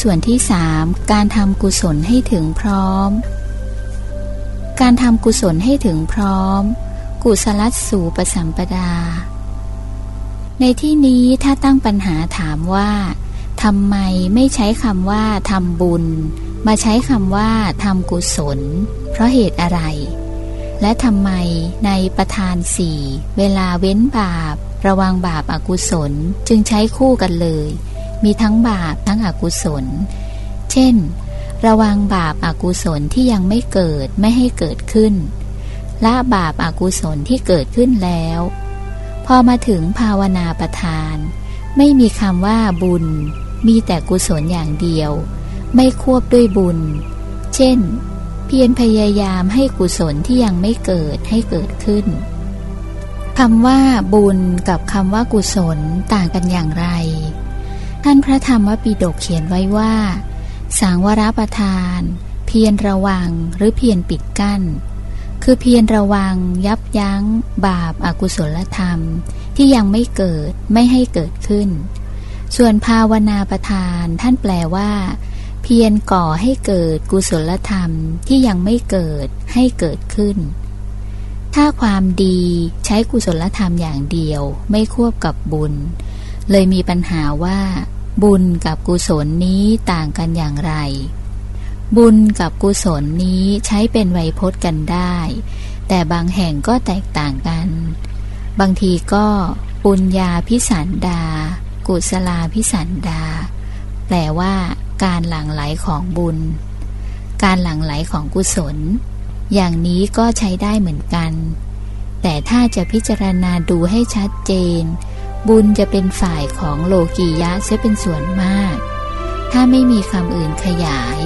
ส่วนที่สามการทำกุศลให้ถึงพร้อม การทำกุศลให้ถึงพร้อม กุศลสู่ปสัมปดา ในที่นี้ถ้าตั้งปัญหาถามว่าทำไมไม่ใช้คำว่าทำบุญ มาใช้คำว่าทำกุศล เพราะเหตุอะไร และทำไมในประธานสี่เวลาเว้นบาป ระวังบาปอากุศลจึงใช้คู่กันเลย มีทั้งบาปทั้งอกุศล เช่น ระวังบาปอากุศลที่ยังไม่เกิดไม่ให้เกิดขึ้น ละบาปอากุศลที่เกิดขึ้นแล้ว พอมาถึงภาวนาประทาน ไม่มีคำว่าบุญ มีแต่กุศลอย่างเดียว ไม่ควบด้วยบุญ เช่น เพียรพยายามให้กุศลที่ยังไม่เกิดให้เกิดขึ้นคำว่าบุญกับคำว่ากุศลต่างกันอย่างไร ท่านพระธรรมวปิฎกเขียนไว้ว่า สางวรประทาน เพียรระวังหรือเพียรปิดกั้น คือเพียรระวังยับยั้ง บาปอากุศลธรรม ที่ยังไม่เกิดไม่ให้เกิดขึ้น ส่วนภาวนาประทานท่านแปลว่า เพียรก่อให้เกิดกุศลธรรมที่ยังไม่เกิดให้เกิดขึ้นถ้าความดีใช้กุศลธรรมอย่างเดียวไม่ควบกับบุญ เลยมีปัญหาว่า บุญกับกุศลนี้ต่างกันอย่างไร บุญกับกุศลนี้ใช้เป็นไวยพจน์กันได้ แต่บางแห่งก็แตกต่างกัน บางทีก็ปุญญาพิสันดา กุศลาพิสันดา แปลว่า การหลั่งไหลของบุญ การหลั่งไหลของกุศล อย่างนี้ก็ใช้ได้เหมือนกัน แต่ถ้าจะพิจารณาดูให้ชัดเจน บุญจะเป็นฝ่ายของโลกียะเสียเป็นส่วนมาก ถ้าไม่มีคำอื่นขยาย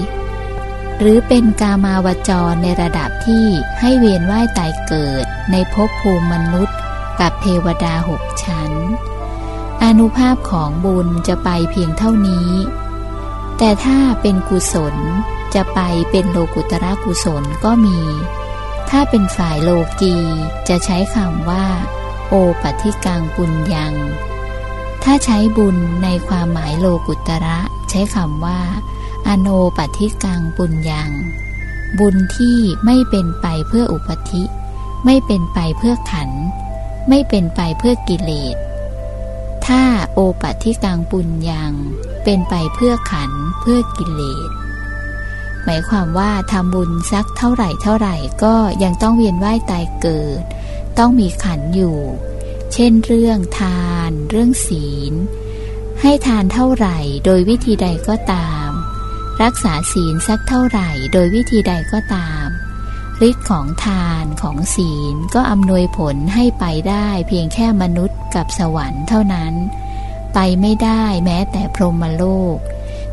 หรือเป็นกามาวจรในระดับที่ให้เวียนว่ายตายเกิดในภพภูมิมนุษย์ กับเทวดาหกชั้น อนุภาพของบุญจะไปเพียงเท่านี้ แต่ถ้าเป็นกุศลจะไปเป็นโลกุตระกุศลก็มี ถ้าเป็นฝ่ายโลกีจะใช้คำว่า โอปัติกังปุญญัง ถ้าใช้บุญในความหมายโลกุตระ ใช้คำว่า อโนปัติกังปุญญัง บุญที่ไม่เป็นไปเพื่ออุปธิ ไม่เป็นไปเพื่อขัน ไม่เป็นไปเพื่อกิเลส ถ้าโอปัติกังปุญญัง เป็นไปเพื่อขันเพื่อกิเลสหมายความว่าทำบุญสักเท่าไหร่เท่าไหร่ก็ยังต้องเวียนว่ายตายเกิด ต้องมีขันอยู่ เช่นเรื่องทาน เรื่องศีล ให้ทานเท่าไหร่โดยวิธีใดก็ตาม รักษาศีลสักเท่าไหร่โดยวิธีใดก็ตามฤทธิ์ของทานของศีลก็อำนวยผลให้ไปได้เพียงแค่มนุษย์กับสวรรค์เท่านั้น ไปไม่ได้แม้แต่พรหมโลก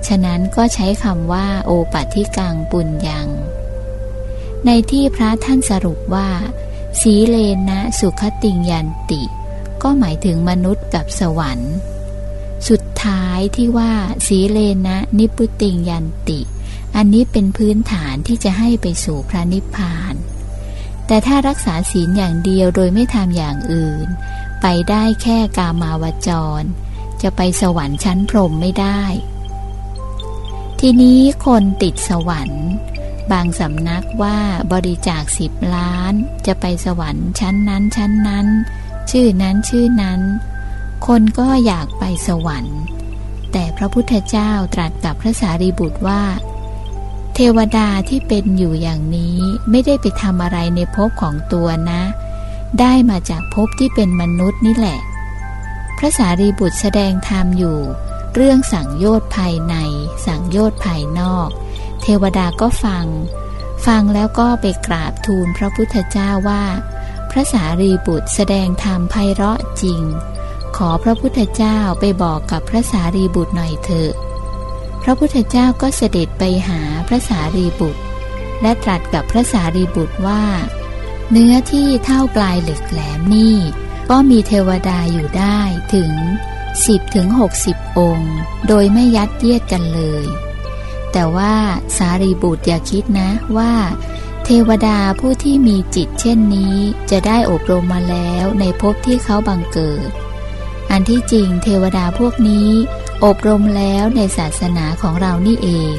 ฉะนั้นก็ใช้คำว่าโอปัติกังปุญญัง ในที่พระท่านสรุปว่า สีเลนะสุขติงยันติ ก็หมายถึงมนุษย์กับสวรรค์ สุดท้ายที่ว่าสีเลนะนิพุติงยันติ อันนี้เป็นพื้นฐานที่จะให้ไปสู่พระนิพพาน แต่ถ้ารักษาศีลอย่างเดียวโดยไม่ทำอย่างอื่น ไปได้แค่กามาวจร จะไปสวรรค์ชั้นพรหมไม่ได้ ทีนี้คนติดสวรรค์ บางสำนักว่าบริจาคสิบล้าน จะไปสวรรค์ชั้นนั้นชั้นนั้น ชื่อนั้นชื่อนั้น คนก็อยากไปสวรรค์ แต่พระพุทธเจ้าตรัสกับพระสารีบุตรว่า เทวดาที่เป็นอยู่อย่างนี้ไม่ได้ไปทำอะไรในภพของตัวนะ ได้มาจากภพที่เป็นมนุษย์นี่แหละ พระสารีบุตรแสดงธรรมอยู่ เรื่องสั่งโยชน์ภายใน สั่งโยชน์ภายนอก เทวดาก็ฟัง ฟังแล้วก็ไปกราบทูลพระพุทธเจ้าว่า พระสารีบุตรแสดงธรรมไพเราะจริง ขอพระพุทธเจ้าไปบอกกับพระสารีบุตรหน่อยเถอะ พระพุทธเจ้าก็เสด็จไปหาพระสารีบุตร และตรัสกับพระสารีบุตรว่า เนื้อที่เท่าปลายเหล็กแหลมนี่ ก็มีเทวดาอยู่ได้ถึง10ถึง60 องค์ โดยไม่ยัดเยียดกันเลย แต่ว่าสารีบุตรอย่าคิดนะว่า เทวดาผู้ที่มีจิตเช่นนี้จะได้อบรมมาแล้วในภพที่เขาบังเกิด อันที่จริงเทวดาพวกนี้ อบรมแล้วในศาสนาของเรานี่เอง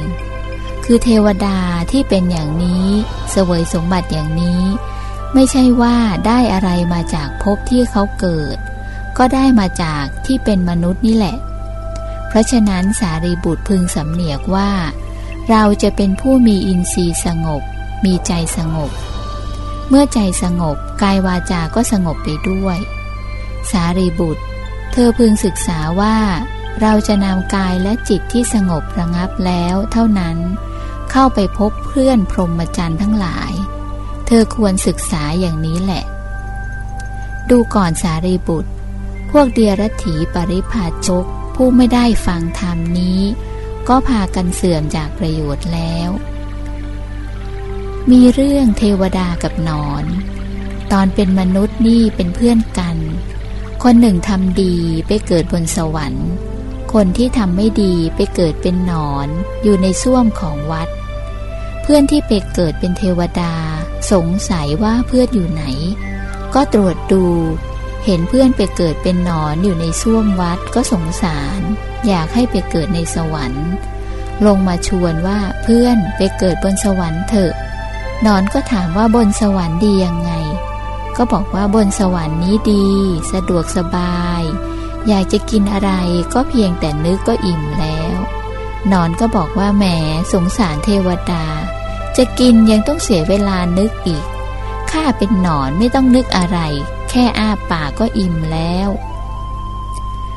คือเทวดาที่เป็นอย่างนี้เสวยสมบัติอย่างนี้ ไม่ใช่ว่าได้อะไรมาจากภพที่เขาเกิด ก็ได้มาจากที่เป็นมนุษย์นี่แหละ เพราะฉะนั้นสารีบุตรพึงสำเนียกว่า เราจะเป็นผู้มีอินทรีย์สงบ มีใจสงบ เมื่อใจสงบกายวาจาก็สงบไปด้วย สารีบุตร เธอพึงศึกษาว่า เราจะนำกายและจิตที่สงบระงับแล้วเท่านั้น เข้าไปพบเพื่อนพรหมจรรย์ทั้งหลาย เธอควรศึกษาอย่างนี้แหละ ดูก่อนสารีบุตร พวกเดียรถีปริพาชก ผู้ไม่ได้ฟังธรรมนี้ ก็พากันเสื่อมจากประโยชน์แล้ว มีเรื่องเทวดากับนอน ตอนเป็นมนุษย์นี่เป็นเพื่อนกัน คนหนึ่งทำดีไปเกิดบนสวรรค์ คนที่ทำไม่ดีไปเกิดเป็นหนอนอยู่ในส้วมของวัด เพื่อนที่ไปเกิดเป็นเทวดา สงสัยว่าเพื่อนอยู่ไหน ก็ตรวจดู เห็นเพื่อนไปเกิดเป็นหนอนอยู่ในส้วมวัดก็สงสาร อยากให้ไปเกิดในสวรรค์ ลงมาชวนว่าเพื่อนไปเกิดบนสวรรค์เถอะนอนก็ถามว่าบนสวรรค์ดียังไง ก็บอกว่าบนสวรรค์นี้ดี สะดวกสบาย อยากจะกินอะไรก็เพียงแต่นึกก็อิ่มแล้วนอนก็บอกว่าแหมสงสารเทวดา จะกินยังต้องเสียเวลานึกอีกข้าเป็นหนอนไม่ต้องนึกอะไร แค่อ้าปากก็อิ่มแล้ว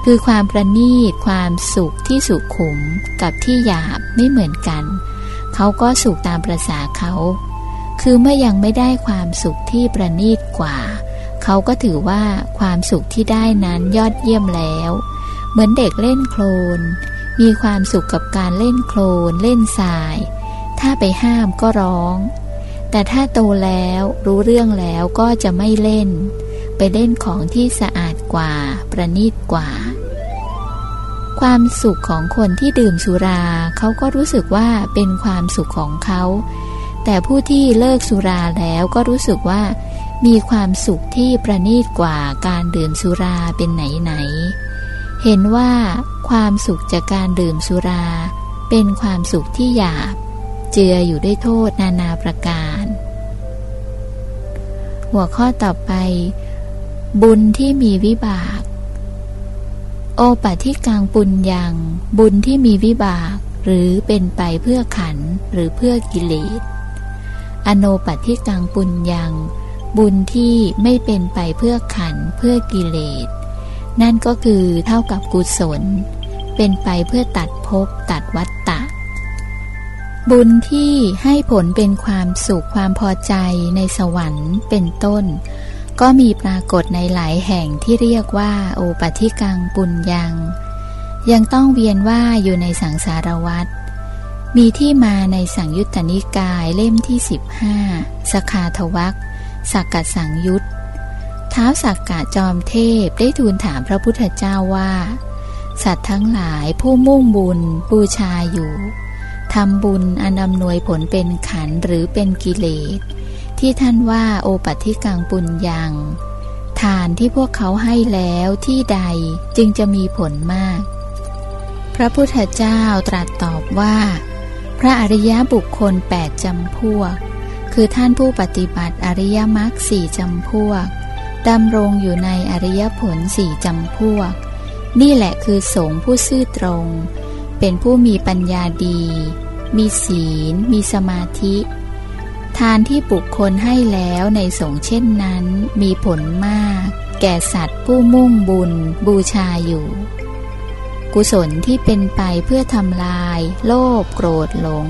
คือความประณีตความสุขที่สุขขุมกับที่หยาบไม่เหมือนกัน เขาก็สุขตามประษาเขา คือเมื่อยังไม่ได้ความสุขที่ประณีตกว่า เขาก็ถือว่าความสุขที่ได้นั้นยอดเยี่ยมแล้ว เหมือนเด็กเล่นโคลน มีความสุขกับการเล่นโคลนเล่นทราย ถ้าไปห้ามก็ร้องแต่ถ้าโตแล้วรู้เรื่องแล้วก็จะไม่เล่น ไปเล่นของที่สะอาดกว่า ประณีตกว่า ความสุขของคนที่ดื่มสุราเขาก็รู้สึกว่าเป็นความสุขของเขา แต่ผู้ที่เลิกสุราแล้วก็รู้สึกว่า มีความสุขที่ประณีตกว่าการดื่มสุราเป็นไหนไหน เห็นว่าความสุขจากการดื่มสุรา เป็นความสุขที่หยาบ เจืออยู่ด้วยโทษนานาประการ หัวข้อต่อไป บุญที่มีวิบาก โอปัติกังปุญญัง บุญที่มีวิบาก หรือเป็นไปเพื่อขันหรือเพื่อกิเลส อโนปัติกังปุญญัง บุญที่ไม่เป็นไปเพื่อขันเพื่อกิเลส นั่นก็คือเท่ากับกุศล เป็นไปเพื่อตัดภพตัดวัตตะ บุญที่ให้ผลเป็นความสุขความพอใจในสวรรค์เป็นต้น ก็มีปรากฏในหลายแห่งที่เรียกว่า โอปธิกังปุญญัง ยังต้องเวียนว่าอยู่ในสังสารวัฏมีที่มาในสังยุตตนิกายเล่มที่ 15 สคาทวักสักกะสังยุตท้าวสักกะจอมเทพได้ทูลถามพระพุทธเจ้าว่า สัตว์ทั้งหลายผู้มุ่งบุญบูชาอยู่ทำบุญอนำนวยผลเป็นขันหรือเป็นกิเลส ที่ท่านว่าโอปัติกังปุญญัง ทานที่พวกเขาให้แล้วที่ใดจึงจะมีผลมาก พระพุทธเจ้าตรัสตอบว่า พระอริยบุคคลแปดจำพวก คือท่านผู้ปฏิบัติอริยมรรคสี่จำพวกดำรงอยู่ในอริยผลสี่จำพวก นี่แหละคือสงฆ์ผู้ซื่อตรง เป็นผู้มีปัญญาดี มีศีล มีสมาธิ ทานที่บุคคลให้แล้วในสงเช่นนั้น มีผลมาก แก่สัตว์ผู้มุ่งบุญบูชาอยู่ กุศลที่เป็นไปเพื่อทำลาย โลภโกรธหลง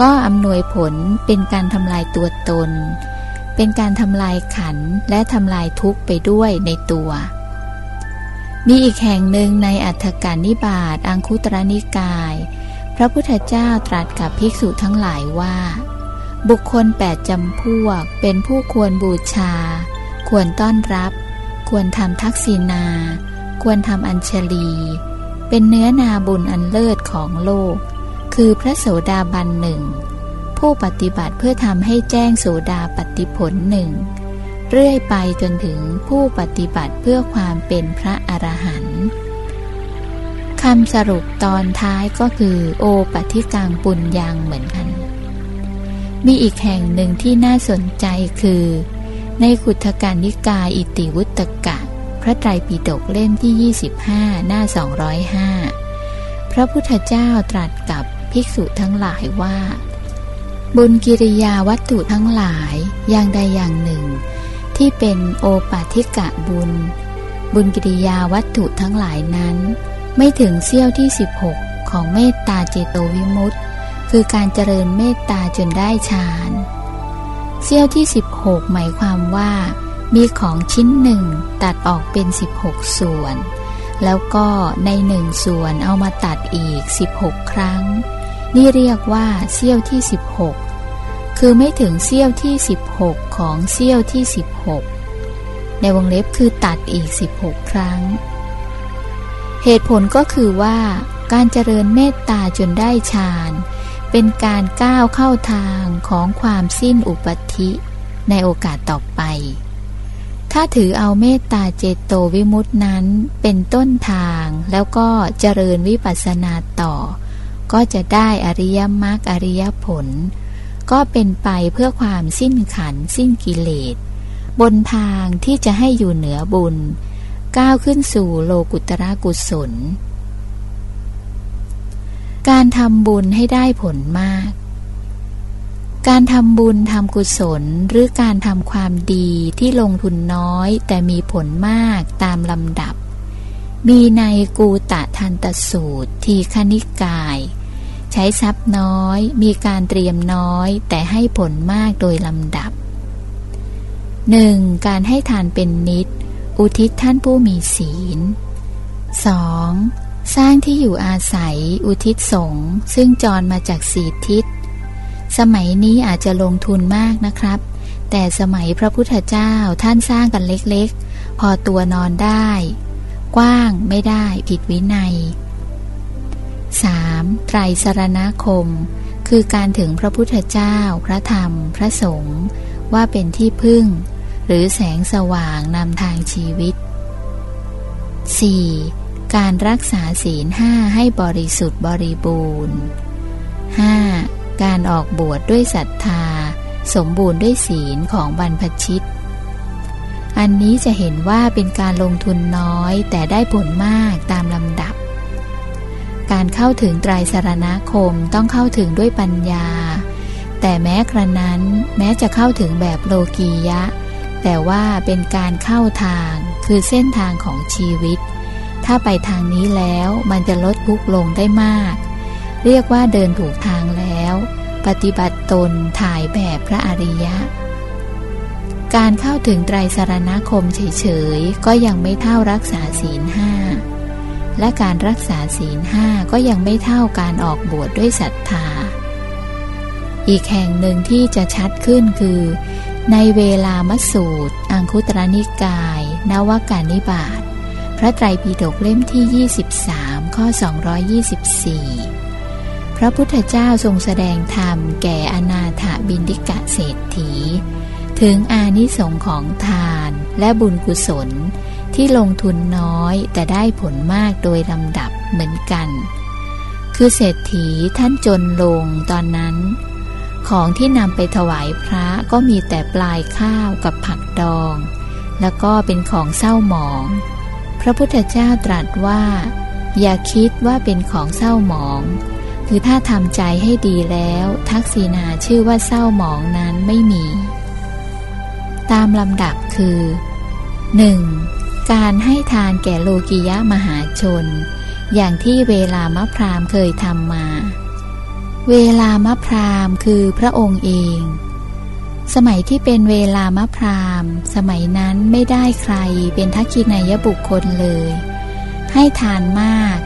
ก็อำนวยผลเป็นการทำลายตัวตน เป็นการทำลายขันและทำลายทุกข์ไปด้วยในตัว มีอีกแห่งหนึ่งในอัฏฐกานิบาตอังคุตรนิกาย พระพุทธเจ้าตรัสกับภิกษุทั้งหลายว่า บุคคลแปดจำพวกเป็นผู้ควรบูชา ควรต้อนรับ ควรทำทักษิณา ควรทำอัญชลี เป็นเนื้อนาบุญอันเลิศของโลก คือพระโสดาบันหนึ่ง ผู้ปฏิบัติเพื่อทำให้แจ้งโสดาปฏิผลหนึ่ง เรื่อยไปจนถึงผู้ปฏิบัติเพื่อความเป็นพระอรหันต์คำสรุปตอนท้ายก็คือโอปฏิกังปุญญังเหมือนกัน มีอีกแห่งหนึ่งที่น่าสนใจคือ ในขุทการนิกายอิติวุตกะ พระไตรปิฎกเล่มที่ 25 หน้า 205 พระพุทธเจ้าตรัสกับภิกษุทั้งหลายว่า บุญกิริยาวัตถุทั้งหลายอย่างใดอย่างหนึ่ง ที่เป็นโอปาทิกะบุญ บุญกิริยาวัตถุทั้งหลายนั้น ไม่ถึงเสี้ยวที่ 16 ของเมตตาเจโตวิมุตติ คือการเจริญเมตตาจนได้ฌานเสี้ยวที่ 16 หมายความว่า มีของชิ้นหนึ่งตัดออกเป็น 16 ส่วน แล้วก็ในหนึ่งส่วนเอามาตัดอีก 16 ครั้ง นี่เรียกว่าเสี้ยวที่ 16 คือไม่ถึงเสี้ยวที่ 16 ของเสี้ยวที่ 16 ในวงเล็บคือตัดอีก 16 ครั้ง เหตุผลก็คือว่า การเจริญเมตตาจนได้ฌานเเป็นการก้าวเข้าทางของความสิ้นอุปธิในโอกาสต่อไป ถ้าถือเอาเมตตาเจโตวิมุตินั้นเป็นต้นทางแล้วก็เจริญวิปัสสนาต่อ ก็จะได้อริยมรรคอริยผล ก็เป็นไปเพื่อความสิ้นขันสิ้นกิเลส บนทางที่จะให้อยู่เหนือบุญ ก้าวขึ้นสู่โลกุตระกุศล การทำบุญให้ได้ผลมาก การทำบุญทำกุศลหรือการทำความดีที่ลงทุนน้อย แต่มีผลมากตามลำดับ มีในกูตะทันตสูตร ทีคณิกาย ใช้ทรัพย์น้อย มีการเตรียมน้อย แต่ให้ผลมากโดยลำดับ 1. การให้ทานเป็นนิด อุทิศท่านผู้มีศีล 2. สร้างที่อยู่อาศัย อุทิศสงฆ์ซึ่งจรมาจากสีทิศ สมัยนี้อาจจะลงทุนมากนะครับ แต่สมัยพระพุทธเจ้าท่านสร้างกันเล็กๆ พอตัวนอนได้ กว้างไม่ได้ผิดวินัย 3. ไตรสรณคม คือการถึงพระพุทธเจ้า พระธรรม พระสงฆ์ว่าเป็นที่พึ่ง หรือแสงสว่างนำทางชีวิต 4. การรักษาศีลห้าให้บริสุทธิ์บริบูรณ์ 5. การออกบวชดด้วยศรัทธา สมบูรณ์ด้วยศีลของบรรพชิต อันนี้จะเห็นว่าเป็นการลงทุนน้อยแต่ได้ผลมากตามลำดับ การเข้าถึงไตรสรณคมต้องเข้าถึงด้วยปัญญา แต่แม้กระนั้นแม้จะเข้าถึงแบบโลกียะ แต่ว่าเป็นการเข้าทางคือเส้นทางของชีวิต ถ้าไปทางนี้แล้วมันจะลดทุกลงได้มาก เรียกว่าเดินถูกทางแล้ว ปฏิบัติตนถ่ายแบบพระอริยะ การเข้าถึงไตรสารณคมเฉยๆ ก็ยังไม่เท่ารักษาศีลห้าและการรักษาศีลห้าก็ยังไม่เท่าการออกบวชดด้วยศรัทธา อีกแห่งหนึ่งที่จะชัดขึ้นคือ ในเวลามสูตร อังคุตรนิกาย นวกานิบาต ระไตรปิฎกเล่มที่ 23 ข้อ 224 พระพุทธเจ้าทรงแสดงธรรมแก่อนาถบินดิกะเศรษฐี ถึงอานิสงของทานและบุญกุศลที่ลงทุนน้อยแต่ได้ผลมากโดยลำดับเหมือนกัน คือเศรษฐีท่านจนลงตอนนั้น ของที่นำไปถวายพระก็มีแต่ปลายข้าวกับผักดอง แล้วก็เป็นของเศร้าหมอง พระพุทธเจ้าตรัสว่า อย่าคิดว่าเป็นของเศร้าหมอง คือถ้าทำใจให้ดีแล้ว ทักษีนาชื่อว่าเศร้าหมองนั้นไม่มี ตามลำดับคือ 1. การให้ทานแก่โลกิยะมหาชน อย่างที่เวลามะพรามเคยทำมา เวลามะพรามคือพระองค์เอง สมัยที่เป็นเวลามะพรามสมัยนั้นไม่ได้ใครเป็นทักษินายบุคคลเลย ให้ทานมาก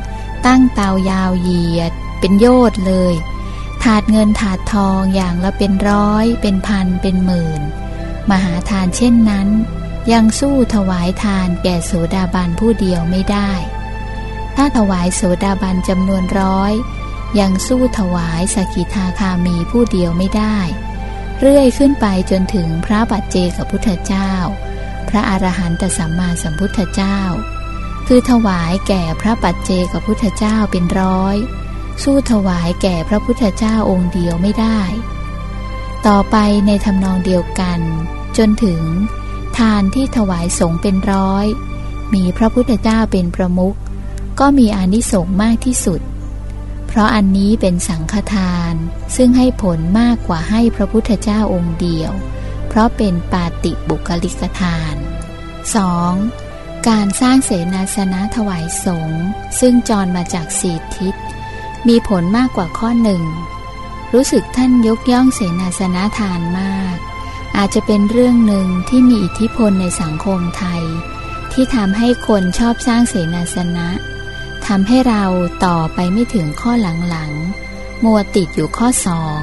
ตั้งเตายาวเหยียด เป็นโยดเลย ถาดเงินถาดทองอย่างละเป็นร้อย เป็นพันเป็นหมื่น มหาทานเช่นนั้น ยังสู้ถวายทานแก่โสดาบันผู้เดียวไม่ได้ ถ้าถวายโสดาบันจำนวนร้อย ยังสู้ถวายสกิทาคามีผู้เดียวไม่ได้ เรื่อยขึ้นไปจนถึงพระปัจเจกพุทธเจ้า พระอรหันตสัมมาสัมพุทธเจ้า คือถวายแก่พระปัจเจกพุทธเจ้าเป็นร้อย สู้ถวายแก่พระพุทธเจ้าองค์เดียวไม่ได้ ต่อไปในทำนองเดียวกัน จนถึง ทานที่ถวายสงเป็นร้อย มีพระพุทธเจ้าเป็นประมุขก็มีอานิสงส์มากที่สุด ราะอันนี้เป็นสังฆทาน ซึ่งให้ผลมากกว่าให้พระพุทธเจ้าองค์เดียว เพราะเป็นปาติบุคลิกทาน 2. การสร้างเสนาสนะถวายสงฆ์ซึ่งจรมาจากสีทิศ มีผลมากกว่าข้อหนึ่ง รู้สึกท่านยกย่องเสนาสนะทานมาก อาจจะเป็นเรื่องหนึ่งที่มีอิทธิพลในสังคมไทย ที่ทำให้คนชอบสร้างเสนาสนะ ทำให้เราต่อไปไม่ถึงข้อหลังๆ มัวติดอยู่ข้อสอง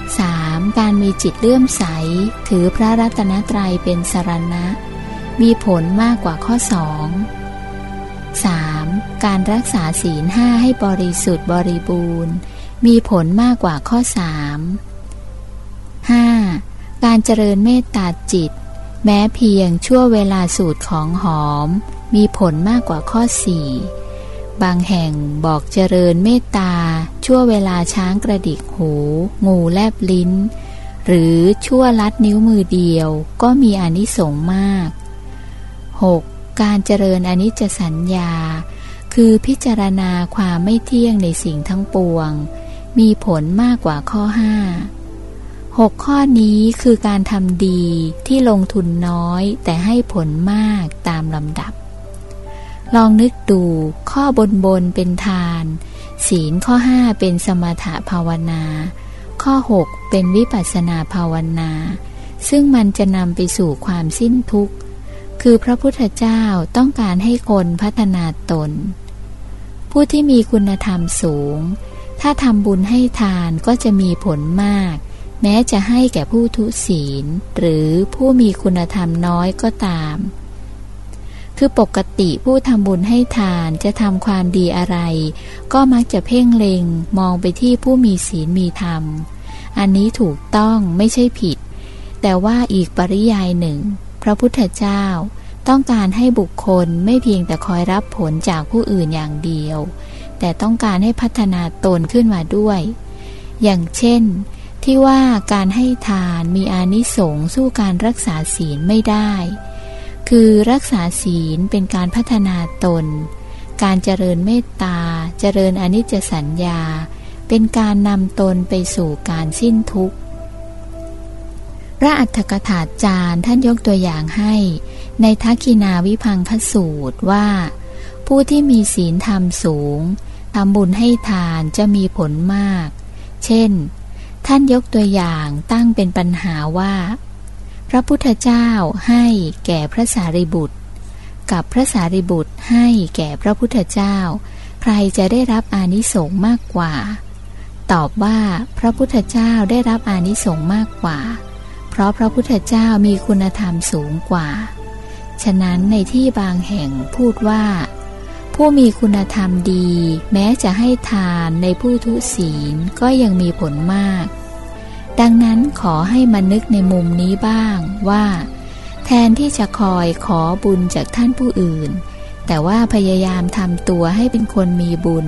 3. การมีจิตเลื่อมใส ถือพระรัตนตรัยเป็นสรณะ มีผลมากกว่าข้อสอง 3. การรักษาศีลห้าให้บริสุทธิ์บริบูรณ์ มีผลมากกว่าข้อสาม 5. การเจริญเมตตาจิต แม้เพียงชั่วเวลาสูตรของหอม มีผลมากกว่าข้อสี่บางแห่งบอกเจริญเมตตา ชั่วเวลาช้างกระดิกหู งูแลบลิ้น หรือชั่วลัดนิ้วมือเดียวก็มีอนิสงส์มาก 6. การเจริญอนิจจสัญญา คือพิจารณาความไม่เที่ยงในสิ่งทั้งปวง มีผลมากกว่าข้อห้าหกข้อนี้คือการทำดีที่ลงทุนน้อยแต่ให้ผลมากตามลำดับ ลองนึกดูข้อบนบนเป็นทาน ศีลข้อห้าเป็นสมถภาวนา ข้อ 6 เป็นวิปัสนาภาวนา ซึ่งมันจะนำไปสู่ความสิ้นทุกข์ คือพระพุทธเจ้าต้องการให้คนพัฒนาตน ผู้ที่มีคุณธรรมสูง ถ้าทำบุญให้ทานก็จะมีผลมาก แม้จะให้แก่ผู้ทุศีล หรือผู้มีคุณธรรมน้อยก็ตาม คือปกติผู้ทำบุญให้ทานจะทำความดีอะไร ก็มักจะเพ่งเล็งมองไปที่ผู้มีศีลมีธรรม อันนี้ถูกต้องไม่ใช่ผิด แต่ว่าอีกปริยายหนึ่ง พระพุทธเจ้าต้องการให้บุคคลไม่เพียงแต่คอยรับผลจากผู้อื่นอย่างเดียว แต่ต้องการให้พัฒนาตนขึ้นมาด้วย อย่างเช่น ที่ว่าการให้ทานมีอานิสงส์สู้การรักษาศีลไม่ได้ คือรักษาศีลเป็นการพัฒนาตน การเจริญเมตตา เจริญอนิจจสัญญา เป็นการนำตนไปสู่การสิ้นทุกข์ พระอัฏฐกถาจารย์ท่านยกตัวอย่างให้ ในทักขินาวิพังคสูตรว่า ผู้ที่มีศีลธรรมสูงทำบุญให้ทานจะมีผลมาก เช่น ท่านยกตัวอย่างตั้งเป็นปัญหาว่า พระพุทธเจ้าให้แก่พระสารีบุตร กับพระสารีบุตรให้แก่พระพุทธเจ้า ใครจะได้รับอานิสงส์มากกว่า ตอบว่าพระพุทธเจ้าได้รับอานิสงส์มากกว่า เพราะพระพุทธเจ้ามีคุณธรรมสูงกว่า ฉะนั้นในที่บางแห่งพูดว่า ผู้มีคุณธรรมดี แม้จะให้ทานในผู้ทุศีลก็ยังมีผลมาก ดังนั้นขอให้มานึกในมุมนี้บ้างว่า แทนที่จะคอยขอบุญจากท่านผู้อื่น แต่ว่าพยายามทำตัวให้เป็นคนมีบุญ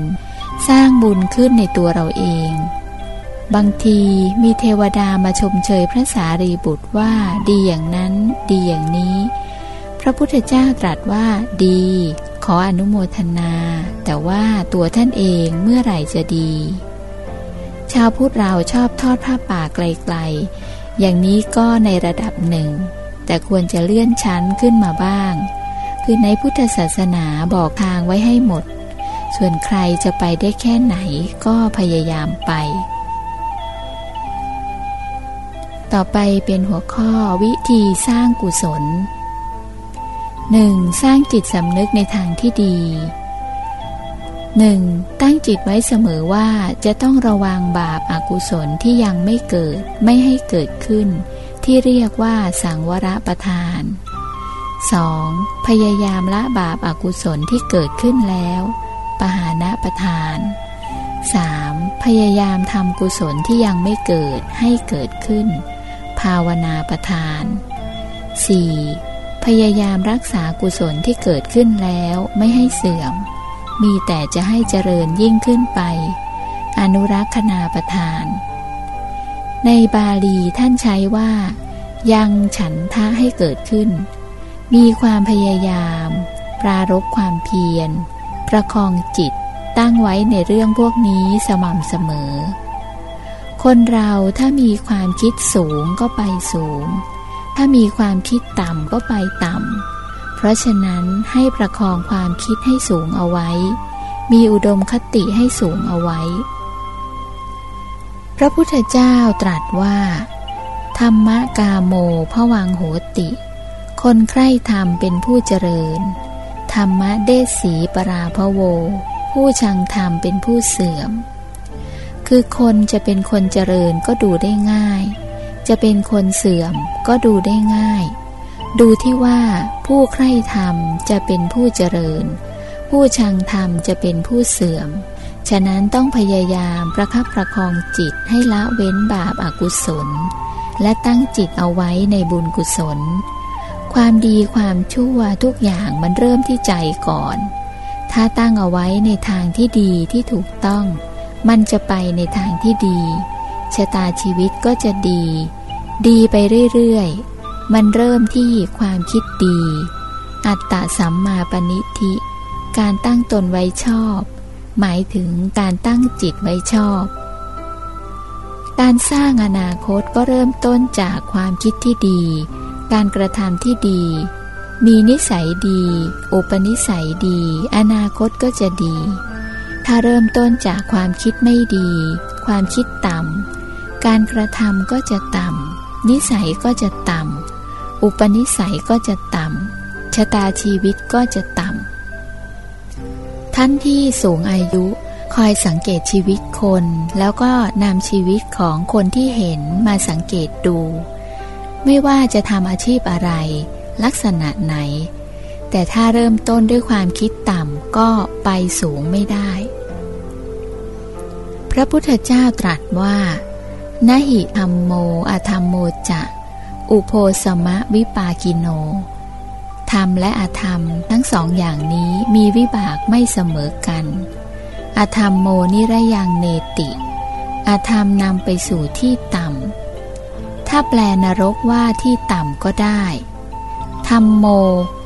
สร้างบุญขึ้นในตัวเราเอง บางทีมีเทวดามาชมเชยพระสารีบุตรว่าดีอย่างนั้น ดีอย่างนี้ พระพุทธเจ้าตรัสว่าดี ขออนุโมทนา แต่ว่าตัวท่านเองเมื่อไหร่จะดี ชาวพุทธเราชอบทอดผ้าป่าไกลๆ อย่างนี้ก็ในระดับหนึ่ง แต่ควรจะเลื่อนชั้นขึ้นมาบ้าง คือในพุทธศาสนาบอกทางไว้ให้หมด ส่วนใครจะไปได้แค่ไหนก็พยายามไป ต่อไปเป็นหัวข้อวิธีสร้างกุศล 1. สร้างจิตสำนึกในทางที่ดี หนึ่งตั้งจิตไว้เสมอว่าจะต้องระวังบาปอากุศลที่ยังไม่เกิดไม่ให้เกิดขึ้น ที่เรียกว่าสังวรประทาน 2. พยายามละบาปอากุศลที่เกิดขึ้นแล้ว ปหานะประทาน 3. พยายามทำกุศลที่ยังไม่เกิดให้เกิดขึ้น ภาวนาประทาน 4. พพยายามรักษากุศลที่เกิดขึ้นแล้วไม่ให้เสื่อม มีแต่จะให้เจริญยิ่งขึ้นไป อนุรักษณาประทาน ในบาลีท่านใช้ว่า ยังฉันทะให้เกิดขึ้น มีความพยายาม ปรารบความเพียร ประคองจิตตั้งไว้ในเรื่องพวกนี้สม่ำเสมอ คนเราถ้ามีความคิดสูงก็ไปสูง ถ้ามีความคิดต่ำก็ไปต่ำ เพราะฉะนั้นให้ประคองความคิดให้สูงเอาไว้ มีอุดมคติให้สูงเอาไว้ พระพุทธเจ้าตรัสว่า ธรรมกาโมพวังโหติ คนใคร่ธรรมเป็นผู้เจริญ ธรรมะเดสีปราพโว ผู้ชังธรรมเป็นผู้เสื่อม คือคนจะเป็นคนเจริญก็ดูได้ง่าย จะเป็นคนเสื่อมก็ดูได้ง่าย ดูที่ว่าผู้ใคร่ธรรมจะเป็นผู้เจริญ ผู้ชังธรรมจะเป็นผู้เสื่อม ฉะนั้นต้องพยายามประคับประคองจิตให้ละเว้นบาปอากุศล และตั้งจิตเอาไว้ในบุญกุศล ความดีความชั่วทุกอย่างมันเริ่มที่ใจก่อน ถ้าตั้งเอาไว้ในทางที่ดีที่ถูกต้อง มันจะไปในทางที่ดีชะตาชีวิตก็จะดี ดีไปเรื่อยๆ มันเริ่มที่ความคิดดี อัตตะสัมมาปณิธิ การตั้งตนไว้ชอบ หมายถึงการตั้งจิตไว้ชอบ การสร้างอนาคตก็เริ่มต้นจากความคิดที่ดี การกระทำที่ดี มีนิสัยดี อุปนิสัยดี อนาคตก็จะดี ถ้าเริ่มต้นจากความคิดไม่ดี ความคิดต่ำการกระทำก็จะต่ำนิสัยก็จะต่ำ อุปนิสัยก็จะต่ำชะตาชีวิตก็จะต่ำท่านที่สูงอายุคอยสังเกตชีวิตคน แล้วก็นำชีวิตของคนที่เห็นมาสังเกตดู ไม่ว่าจะทำอาชีพอะไร ลักษณะไหน แต่ถ้าเริ่มต้นด้วยความคิดต่ำก็ไปสูงไม่ได้ พระพุทธเจ้าตรัสว่า นหิอัมโมอธรรมโมจะ อุโพสมะวิปากิโน ธรรมและอธรรมทั้งสองอย่างนี้มีวิบากไม่เสมอกัน อธรรมโมนิระยังเนติ อธรรมนำไปสู่ที่ต่ำ ถ้าแปลนรกว่าที่ต่ำก็ได้ ธรรมโม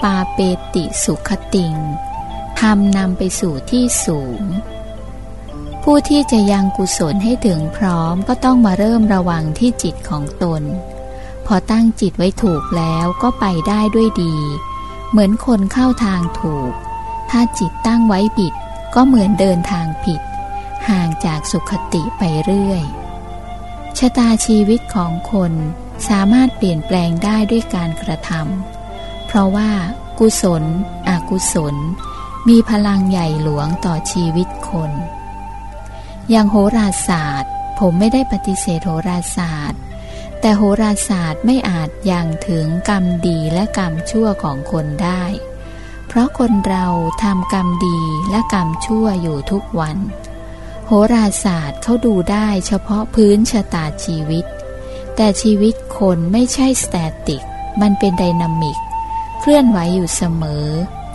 ปาเปติสุขติง ธรรมนำไปสู่ที่สูงผู้ที่จะยังกุศลให้ถึงพร้อมก็ต้องมาเริ่มระวังที่จิตของตน อตั้งจิตไว้ถูกแล้วก็ไปได้ด้วยดี เหมือนคนเข้าทางถูก ถ้าจิตตั้งไว้ผิดก็เหมือนเดินทางผิด ห่างจากสุขติไปเรื่อยชะตาชีวิตของคนสามารถเปลี่ยนแปลงได้ด้วยการกระทำเพราะว่า กุศล อกุศล มีพลังใหญ่หลวงต่อชีวิตคน อย่างโหราศาสตร์ ผมไม่ได้ปฏิเสธโหราศาสตร์ แต่โหราศาสตร์ไม่อาจยังถึงกรรมดีและกรรมชั่วของคนได้ เพราะคนเราทำกรรมดีและกรรมชั่วอยู่ทุกวัน โหราศาสตร์เขาดูได้เฉพาะพื้นชะตาชีวิต แต่ชีวิตคนไม่ใช่สแตติก มันเป็นไดนามิก เคลื่อนไหวอยู่เสมอ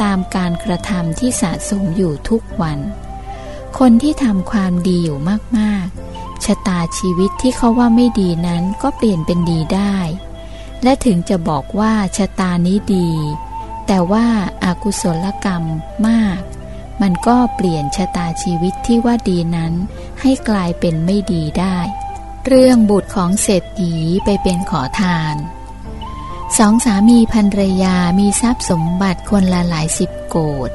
ตามการกระทำที่สะสมอยู่ทุกวัน คนที่ทำความดีอยู่มากๆ ชะตาชีวิตที่เขาว่าไม่ดีนั้นก็เปลี่ยนเป็นดีได้ และถึงจะบอกว่าชะตานี้ดี แต่ว่าอากุศลกรรมมาก มันก็เปลี่ยนชะตาชีวิตที่ว่าดีนั้น ให้กลายเป็นไม่ดีได้ เรื่องบุตรของเศรษฐีไปเป็นขอทานสองสามีภรรยามีทรัพย์สมบัติคนละหลายสิบโกด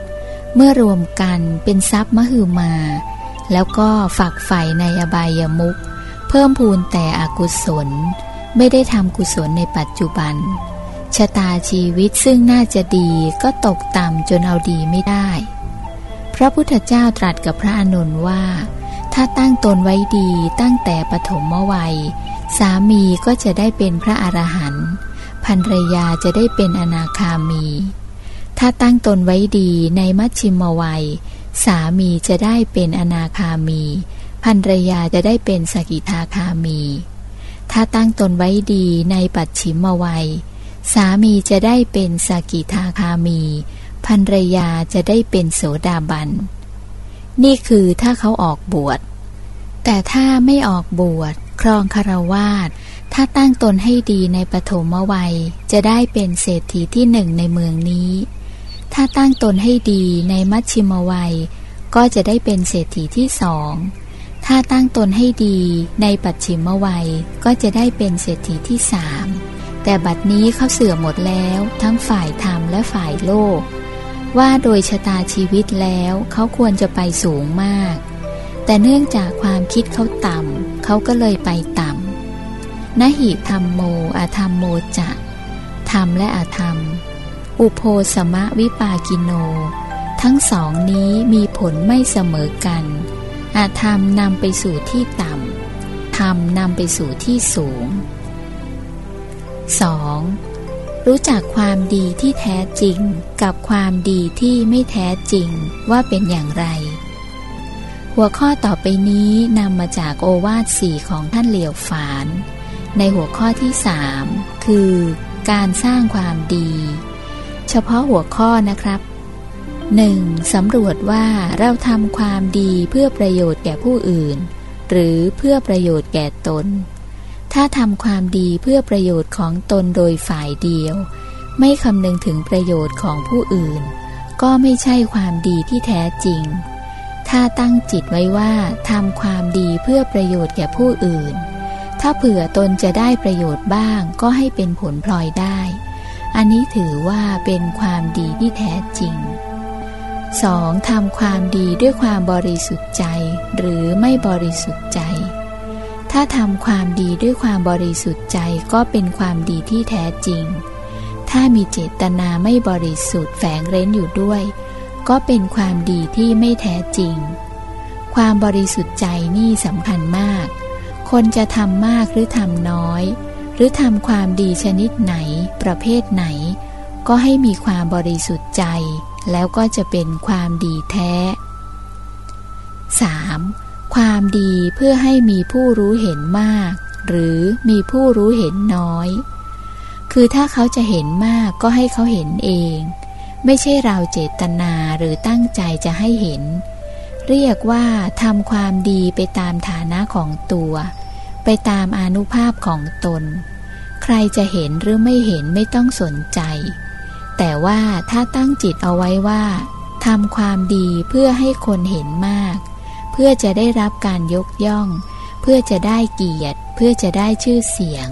เมื่อรวมกันเป็นทรัพย์มหอมา แล้วก็ฝักใฝ่ในอบายามุขเพิ่มพูนแต่อกุศล ไม่ได้ทำกุศลในปัจจุบัน ชะตาชีวิตซึ่งน่าจะดีก็ตกต่ำจนเอาดีไม่ได้ พระพุทธเจ้าตรัสกับพระอนุนว่า ถ้าตั้งตนไว้ดีตั้งแต่ปฐมวัย สามีก็จะได้เป็นพระอรหันต์ภรรยาจะได้เป็นอนาคามี ถ้าตั้งตนไว้ดีในมัชชิมวัย สามีจะได้เป็นอนาคามีภรรยาจะได้เป็นสกิทาคามี ถ้าตั้งตนไว้ดีในปัจฉิมวัย สามีจะได้เป็นสกิทาคามีภรรยาจะได้เป็นโสดาบัน นี่คือถ้าเขาออกบวช แต่ถ้าไม่ออกบวชครองคารวาสถ้าตั้งตนให้ดีในปฐมวัย จะได้เป็นเศรษฐีที่หนึ่งในเมืองนี้ ถ้าตั้งตนให้ดีในมัชชิมวัย ก็จะได้เป็นเศรษฐีที่สอง ถ้าตั้งตนให้ดีในปัจฉิมวัย ก็จะได้เป็นเศรษฐีที่สามแต่บัดนี้เขาเสื่อมหมดแล้วทั้งฝ่ายธรรมและฝ่ายโลก ว่าโดยชะตาชีวิตแล้วเขาควรจะไปสูงมาก แต่เนื่องจากความคิดเขาต่ำเขาก็เลยไปต่ำนหิธรรมโมอาธรรมโมจะธรรมและอาธรรม อุโพสมะวิปากิโน ทั้งสองนี้มีผลไม่เสมอกัน อาธรรมนำไปสู่ที่ต่ำ ธรรมนำไปสู่ที่สูง 2. รู้จักความดีที่แท้จริงกับความดีที่ไม่แท้จริงว่าเป็นอย่างไร หัวข้อต่อไปนี้นำมาจากโอวาทสี่ของท่านเหลียวฝาน ในหัวข้อที่สามคือการสร้างความดี เฉพาะหัวข้อนะครับ 1. สำรวจว่าเราทำความดีเพื่อประโยชน์แก่ผู้อื่น หรือเพื่อประโยชน์แก่ตน ถ้าทำความดีเพื่อประโยชน์ของตนโดยฝ่ายเดียว ไม่คำนึงถึงประโยชน์ของผู้อื่น ก็ไม่ใช่ความดีที่แท้จริง ถ้าตั้งจิตไว้ว่าทำความดีเพื่อประโยชน์แก่ผู้อื่น ถ้าเผื่อตนจะได้ประโยชน์บ้างก็ให้เป็นผลพลอยได้ อันนี้ถือว่าเป็นความดีที่แท้จริง 2. ทำความดีด้วยความบริสุทธิ์ใจ หรือไม่บริสุทธิ์ใจ ถ้าทำความดีด้วยความบริสุทธิ์ใจก็เป็นความดีที่แท้จริง ถ้ามีเจตนาไม่บริสุทธิ์แฝงเร้นอยู่ด้วย ก็เป็นความดีที่ไม่แท้จริง ความบริสุทธิ์ใจนี่สำคัญมาก คนจะทำมากหรือทำน้อย หรือทำความดีชนิดไหน ประเภทไหน ก็ให้มีความบริสุทธิ์ใจ แล้วก็จะเป็นความดีแท้ 3. ความดีเพื่อให้มีผู้รู้เห็นมาก หรือมีผู้รู้เห็นน้อย คือถ้าเขาจะเห็นมากก็ให้เขาเห็นเอง ไม่ใช่เราเจตนาหรือตั้งใจจะให้เห็น เรียกว่าทำความดีไปตามฐานะของตัว ไปตามอนุภาพของตน ใครจะเห็นหรือไม่เห็นไม่ต้องสนใจ แต่ว่าถ้าตั้งจิตเอาไว้ว่าทำความดีเพื่อให้คนเห็นมาก เพื่อจะได้รับการยกย่อง เพื่อจะได้เกียรติ เพื่อจะได้ชื่อเสียง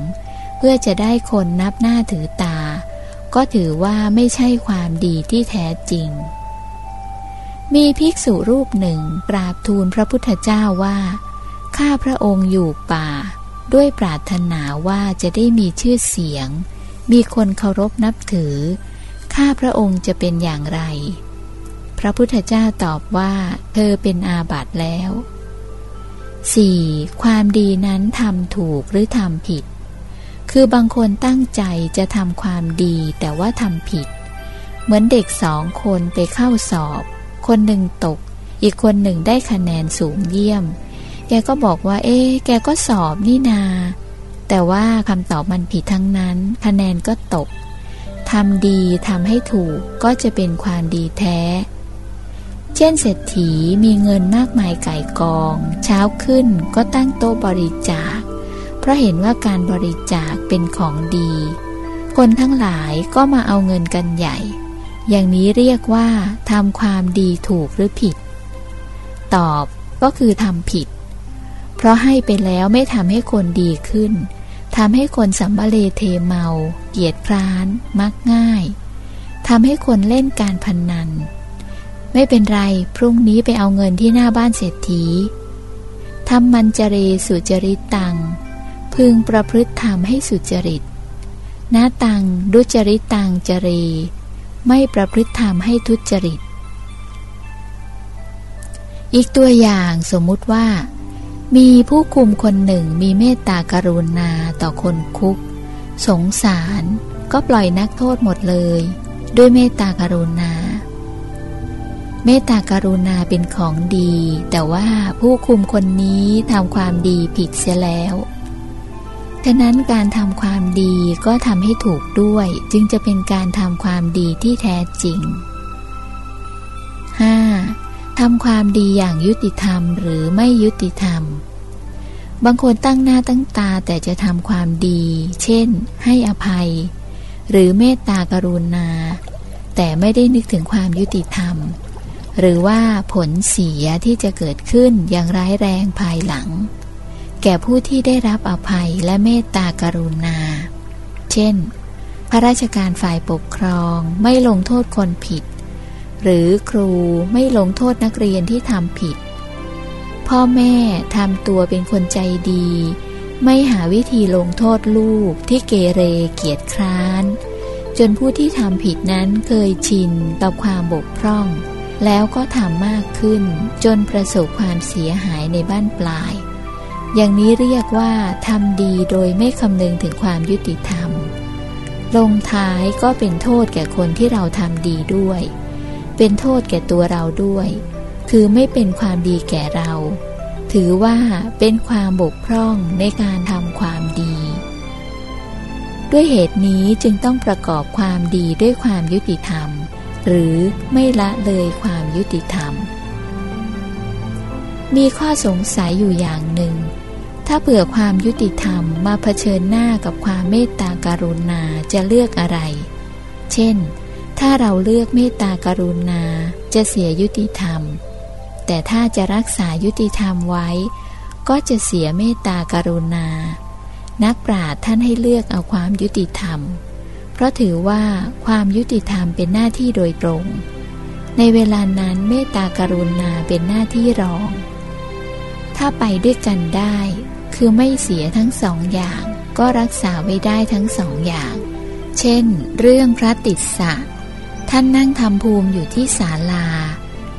เพื่อจะได้คนนับหน้าถือตา ก็ถือว่าไม่ใช่ความดีที่แท้จริง มีภิกษุรูปหนึ่งกราบทูลพระพุทธเจ้าว่า ข้าพระองค์อยู่ป่า ด้วยปรารถนาว่าจะได้มีชื่อเสียง มีคนเคารพนับถือ ข้าพระองค์จะเป็นอย่างไร พระพุทธเจ้าตอบว่าเธอเป็นอาบัติแล้ว 4. ความดีนั้นทำถูกหรือทำผิด คือบางคนตั้งใจจะทำความดีแต่ว่าทำผิด เหมือนเด็กสองคนไปเข้าสอบ คนหนึ่งตก อีกคนหนึ่งได้คะแนนสูงเยี่ยม แกก็บอกว่า เอ๊แกก็สอบนี่นา แต่ว่าคำตอบมันผิดทั้งนั้น คะแนนก็ตกทำดีทำให้ถูกก็จะเป็นความดีแท้ เช่นเศรษฐีมีเงินมากมายไก่กอง เช้าขึ้นก็ตั้งโต๊ะบริจาค เพราะเห็นว่าการบริจาคเป็นของดี คนทั้งหลายก็มาเอาเงินกันใหญ่ อย่างนี้เรียกว่าทำความดีถูกหรือผิด ตอบก็คือทำผิด เพราะให้ไปแล้วไม่ทำให้คนดีขึ้นทำให้คนสัมบเลเทเมา เกียดคร้าน มักง่ายทำให้คนเล่นการพนนัน ไม่เป็นไร พรุ่งนี้ไปเอาเงินที่หน้าบ้านเศรษฐีทำมันจเรสุจริตตัง พึงประพฤติธรรมให้สุจริตนาตังดุจริตตังจเร ไม่ประพฤติธรรมให้ทุจริต อีกตัวอย่างสมมุติว่า มีผู้คุมคนหนึ่งมีเมตตากรุณาต่อคนคุก สงสารก็ปล่อยนักโทษหมดเลย ด้วยเมตตากรุณา เมตตากรุณาเป็นของดี แต่ว่าผู้คุมคนนี้ทำความดีผิดเสียแล้วฉะนั้นการทำความดีก็ทำให้ถูกด้วย จึงจะเป็นการทำความดีที่แท้จริง 5. ทำความดีอย่างยุติธรรมหรือไม่ยุติธรรม บางคนตั้งหน้าตั้งตาแต่จะทำความดี เช่น ให้อภัย หรือเมตตากรุณา แต่ไม่ได้นึกถึงความยุติธรรม หรือว่าผลเสียที่จะเกิดขึ้นอย่างร้ายแรงภายหลัง แก่ผู้ที่ได้รับอภัยและเมตตากรุณา เช่น พระราชการฝ่ายปกครองไม่ลงโทษคนผิด หรือครูไม่ลงโทษนักเรียนที่ทำผิด พ่อแม่ทำตัวเป็นคนใจดี ไม่หาวิธีลงโทษลูกที่เกเรเกียจคร้าน จนผู้ที่ทำผิดนั้นเคยชินต่อความบกพร่อง แล้วก็ทำมากขึ้น จนประสบความเสียหายในบ้านปลาย อย่างนี้เรียกว่าทำดีโดยไม่คำนึงถึงความยุติธรรม ลงท้ายก็เป็นโทษแก่คนที่เราทำดีด้วย เป็นโทษแก่ตัวเราด้วย คือไม่เป็นความดีแก่เรา ถือว่าเป็นความบกพร่องในการทำความดี ด้วยเหตุนี้จึงต้องประกอบความดีด้วยความยุติธรรม หรือไม่ละเลยความยุติธรรม มีข้อสงสัยอยู่อย่างหนึ่งถ้าเผื่อความยุติธรรมมาเผชิญหน้ากับความเมตตาการุณาจะเลือกอะไร เช่น ถ้าเราเลือกเมตตากรุณาจะเสียยุติธรรม แต่ถ้าจะรักษายุติธรรมไว้ ก็จะเสียเมตตากรุณา นักปราชญ์ท่านให้เลือกเอาความยุติธรรม เพราะถือว่าความยุติธรรมเป็นหน้าที่โดยตรง ในเวลานั้นเมตตากรุณาเป็นหน้าที่รอง ถ้าไปด้วยกันได้ คือไม่เสียทั้งสองอย่าง ก็รักษาไว้ได้ทั้งสองอย่าง เช่น เรื่องพระติสสะ ท่านนั่งทำภูมิอยู่ที่ศาลา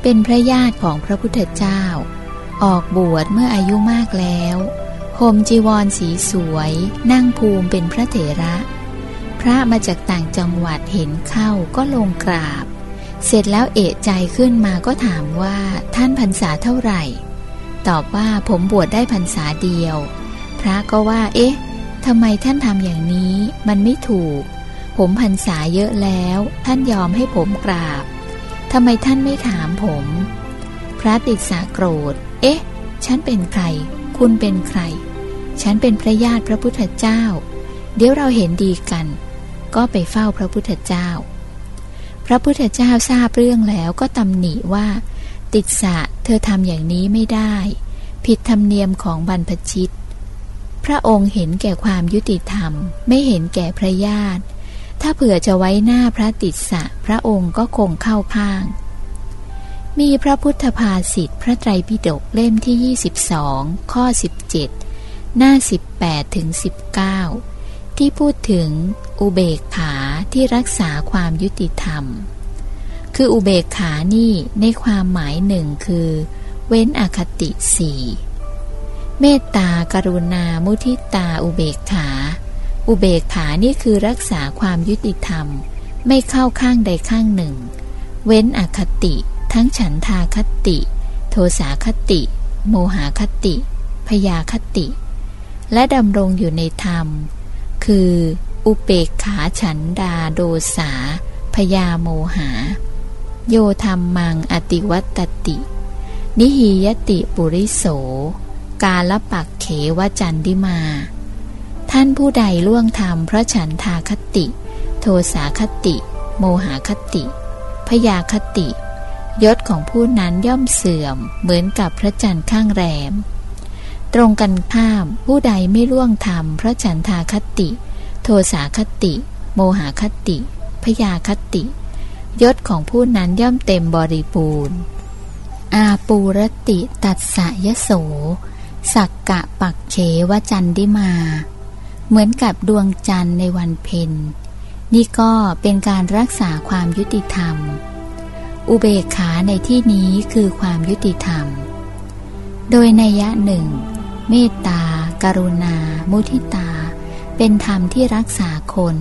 เป็นพระญาติของพระพุทธเจ้า ออกบวชเมื่ออายุมากแล้วห่มจีวรสีสวย นั่งภูมิเป็นพระเถระ พระมาจากต่างจังหวัดเห็นเข้าก็ลงกราบ เสร็จแล้วเอะใจขึ้นมาก็ถามว่าท่านพรรษาเท่าไหร่ ตอบว่าผมบวชได้พรรษาเดียว พระก็ว่า เอ๊ะทำไมท่านทำอย่างนี้ มันไม่ถูก ผมพรรษาเยอะแล้ว ท่านยอมให้ผมกราบทำไมท่านไม่ถามผม พระติสาโกรธ เอ๊ะ ฉันเป็นใคร คุณเป็นใคร ฉันเป็นพระญาติพระพุทธเจ้า เดี๋ยวเราเห็นดีกัน ก็ไปเฝ้าพระพุทธเจ้า พระพุทธเจ้าทราบเรื่องแล้วก็ตำหนิว่า ติดสะเธอทำอย่างนี้ไม่ได้ ผิดธรรมเนียมของบรรพชิต พระองค์เห็นแก่ความยุติธรรม ไม่เห็นแก่พระญาติ ถ้าเผื่อจะไว้หน้าพระติสสะพระองค์ก็คงเข้าข้าง มีพระพุทธภาษิตพระไตรปิฎกเล่มที่ 22 ข้อ 17 หน้า 18ถึง19 ที่พูดถึงอุเบกขาที่รักษาความยุติธรรม คืออุเบกขานี่ในความหมายหนึ่งคือ เว้นอคติสี่เมตตากรุณามุทิตาอุเบกขา อุเบกขานี่คือรักษาความยุติธรรม ไม่เข้าข้างใดข้างหนึ่ง เว้นอคติ ทั้งฉันทาคติ โทสาคติ โมหาคติ พยาคติ และดำรงอยู่ในธรรม คืออุเบกขาฉันดาโดสา พยาโมหา โยธรรมมังอติวัตติ นิหิยติปุริโส กาลปักเขวจันดิมา ท่านผู้ใดล่วงธรรมเพราะฉันทาคติ โทสาคติ โมหาคติพยาคติ ยศของผู้นั้นย่อมเสื่อม เหมือนกับพระจันทร์ข้างแรม ตรงกันข้ามผู้ใดไม่ล่วงธรรมพระฉันทาคติ โทสาคติ โมหาคติพยาคติ ยศของผู้นั้นย่อมเต็มบริบูรณ์ อาปูรติตัดสะยโสสักกะปักเขวจันดิมา เหมือนกับดวงจันทร์ในวันเพ็ญนี่ก็เป็นการรักษาความยุติธรรม อุเบกขาในที่นี้คือความยุติธรรม โดยในยะหนึ่ง เมตตากรุณา มุทิตา เป็นธรรมที่รักษาคน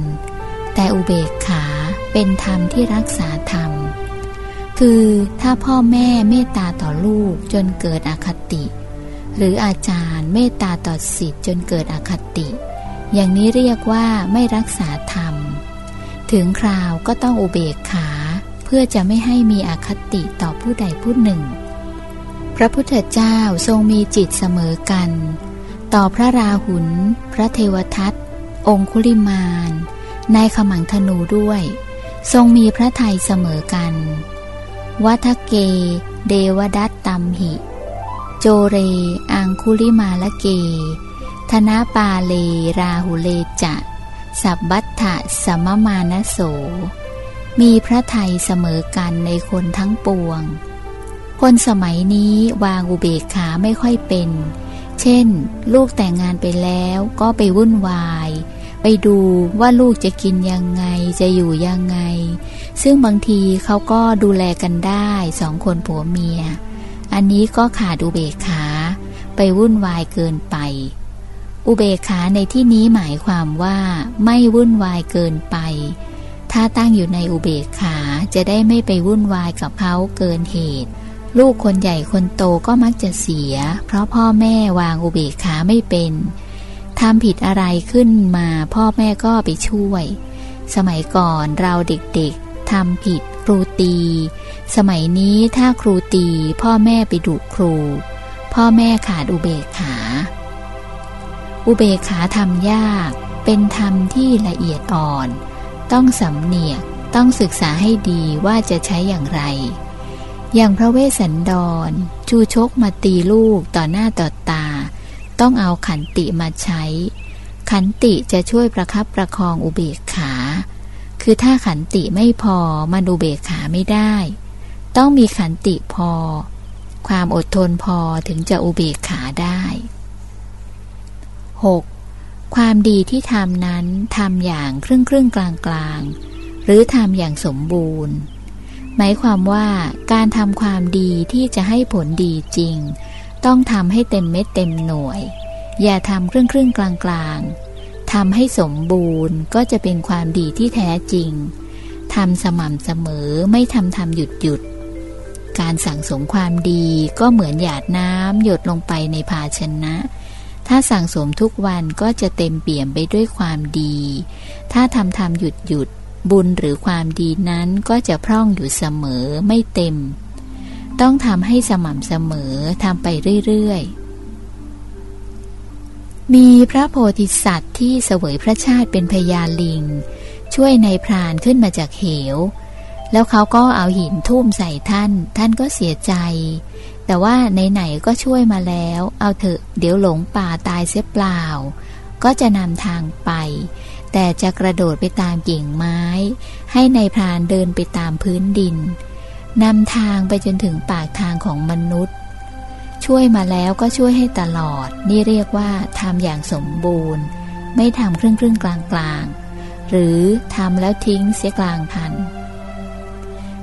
แต่อุเบกขาเป็นธรรมที่รักษาธรรม คือถ้าพ่อแม่เมตตาต่อลูกจนเกิดอคติ หรืออาจารย์เมตตาต่อสิทธิ์จนเกิดอคติ อย่างนี้เรียกว่าไม่รักษาธรรม ถึงคราวก็ต้องอุเบกขา เพื่อจะไม่ให้มีอคติต่อผู้ใดผู้หนึ่ง พระพุทธเจ้าทรงมีจิตเสมอกัน ต่อพระราหุล พระเทวทัต องคุลิมานนายขมังธนูด้วย ทรงมีพระทัยเสมอกัน วัทเก เดวดัตตัมหิ โจเร อังคุลิมาละเก ธนาปาเลราหุเลจะสับบัตถะสมมานโส มีพระไทยเสมอกันในคนทั้งปวง คนสมัยนี้วางอุเบกขาไม่ค่อยเป็น เช่น ลูกแต่งงานไปแล้วก็ไปวุ่นวาย ไปดูว่าลูกจะกินยังไงจะอยู่ยังไง ซึ่งบางทีเขาก็ดูแลกันได้สองคนผัวเมีย อันนี้ก็ขาดอุเบกขา ไปวุ่นวายเกินไป อุเบกขาในที่นี้หมายความว่าไม่วุ่นวายเกินไป ถ้าตั้งอยู่ในอุเบกขาจะได้ไม่ไปวุ่นวายกับเขาเกินเหตุ ลูกคนใหญ่คนโตก็มักจะเสีย เพราะพ่อแม่วางอุเบกขาไม่เป็นทำผิดอะไรขึ้นมาพ่อแม่ก็ไปช่วย สมัยก่อนเราเด็กๆทำผิดครูตี สมัยนี้ถ้าครูตี พ่อแม่ไปดุครู พ่อแม่ขาดอุเบกขา อุเบกขาทำยาก เป็นธรรมที่ละเอียดอ่อน ต้องสำเนียกต้องศึกษาให้ดีว่าจะใช้อย่างไร อย่างพระเวสสันดร ชูชกมาตีลูกต่อหน้าต่อตา ต้องเอาขันติมาใช้ ขันติจะช่วยประคับประคองอุเบกขา คือถ้าขันติไม่พอมันอุเบกขาไม่ได้ ต้องมีขันติพอ ความอดทนพอถึงจะอุเบกขาได้ 6. ความดีที่ทำนั้นทำอย่างครึ่งครึ่งกลางกลางหรือทำอย่างสมบูรณ์ หมายความว่าการทำความดีที่จะให้ผลดีจริง ต้องทำให้เต็มเม็ดเต็มหน่วย อย่าทำครึ่งครึ่งกลางกลางทำให้สมบูรณ์ก็จะเป็นความดีที่แท้จริงทำสม่ำเสมอไม่ทำทำหยุดหยุด การสั่งสมความดีก็เหมือนหยาดน้ำหยดลงไปในภาชนะ ถ้าสั่งสมทุกวันก็จะเต็มเปี่ยมไปด้วยความดี ถ้าทำทำหยุดหยุดบุญหรือความดีนั้นก็จะพร่องอยู่เสมอไม่เต็ม ต้องทำให้สม่ำเสมอทำไปเรื่อยๆ มีพระโพธิสัตว์ที่เสวยพระชาติเป็นพญาลิง ช่วยในพรานขึ้นมาจากเหว แล้วเขาก็เอาหินทุ่มใส่ท่าน ท่านก็เสียใจ แต่ว่าไหนๆก็ช่วยมาแล้ว เอาเถอะเดี๋ยวหลงป่าตายเสียเปล่า ก็จะนำทางไป แต่จะกระโดดไปตามกิ่งไม้ ให้ในพรานเดินไปตามพื้นดินนำทางไปจนถึงปากทางของมนุษย์ ช่วยมาแล้วก็ช่วยให้ตลอด นี่เรียกว่าทำอย่างสมบูรณ์ ไม่ทำครึ่งครึ่งกลางกลางหรือทำแล้วทิ้งเสียกลางพัน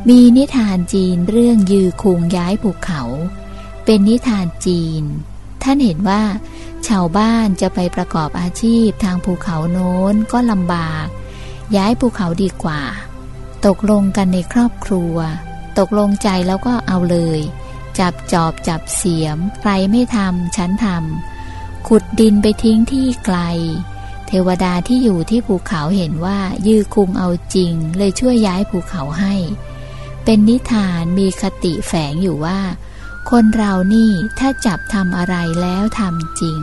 มีนิทานจีนเรื่องยือคุงย้ายภูเขา เป็นนิทานจีน ท่านเห็นว่า ชาวบ้านจะไปประกอบอาชีพทางภูเขาโน้นก็ลำบาก ย้ายภูเขาดีกว่า ตกลงกันในครอบครัว ตกลงใจแล้วก็เอาเลย จับจอบจับเสียม ใครไม่ทำฉันทำขุดดินไปทิ้งที่ไกล เทวดาที่อยู่ที่ภูเขาเห็นว่ายือคุงเอาจริง เลยช่วยย้ายภูเขาให้ เป็นนิทานมีคติแฝงอยู่ว่า คนเรานี่ถ้าจับทำอะไรแล้วทำจริง